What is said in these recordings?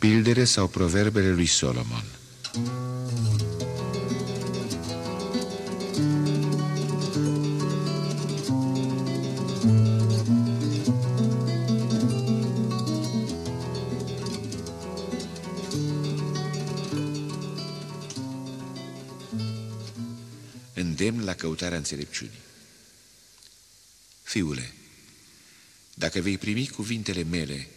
poruncile sau proverbele lui Solomon. Îndemn la căutarea înțelepciunii. Fiule, dacă vei primi cuvintele mele,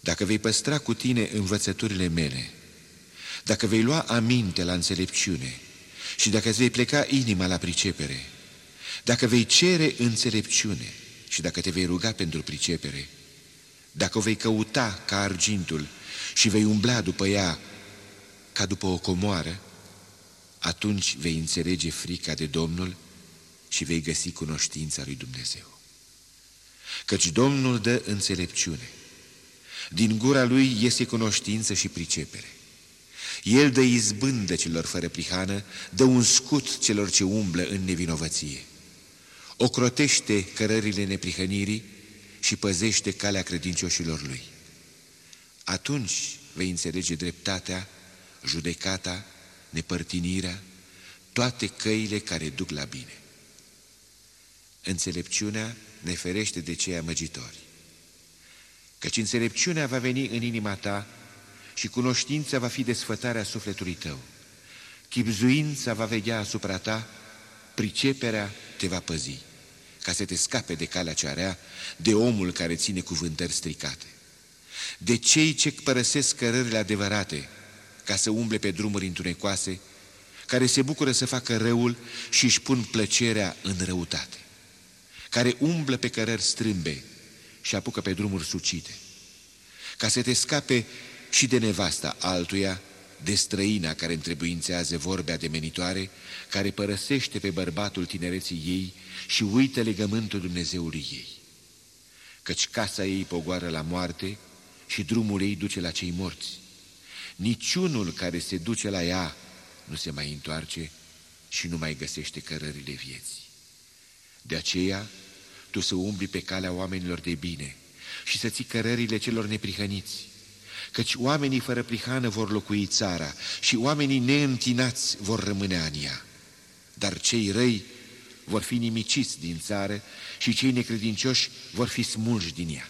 dacă vei păstra cu tine învățăturile mele, dacă vei lua aminte la înțelepciune și dacă îți vei pleca inima la pricepere, dacă vei cere înțelepciune și dacă te vei ruga pentru pricepere, dacă o vei căuta ca argintul și vei umbla după ea ca după o comoară, atunci vei înțelege frica de Domnul și vei găsi cunoștința lui Dumnezeu. Căci Domnul dă înțelepciune. Din gura lui iese cunoștință și pricepere. El dă izbândă celor fără prihană, dă un scut celor ce umblă în nevinovăție. Ocrotește cărările neprihănirii și păzește calea credincioșilor lui. Atunci vei înțelege dreptatea, judecata, nepărtinirea, toate căile care duc la bine. Înțelepciunea ne ferește de cei amăgitori. Căci înțelepciunea va veni în inima ta și cunoștința va fi desfătarea sufletului tău. Chipzuința va veghea asupra ta, priceperea te va păzi, ca să te scape de calea cea rea, de omul care ține cuvântări stricate. De cei ce părăsesc cărările adevărate, ca să umble pe drumuri întunecoase, care se bucură să facă răul și își pun plăcerea în răutate care umblă pe cărări strâmbe și apucă pe drumuri sucite, ca să te scape și de nevasta altuia, de străina care întrebuințează vorbe ademenitoare, care părăsește pe bărbatul tinereții ei și uită legământul Dumnezeului ei. Căci casa ei pogoară la moarte și drumul ei duce la cei morți. Niciunul care se duce la ea nu se mai întoarce și nu mai găsește cărările vieții. De aceea, tu să umbli pe calea oamenilor de bine și să ții cărările celor neprihăniți, căci oamenii fără prihană vor locui țara și oamenii neîntinați vor rămâne în ea. Dar cei răi vor fi nimiciți din țară și cei necredincioși vor fi smulși din ea.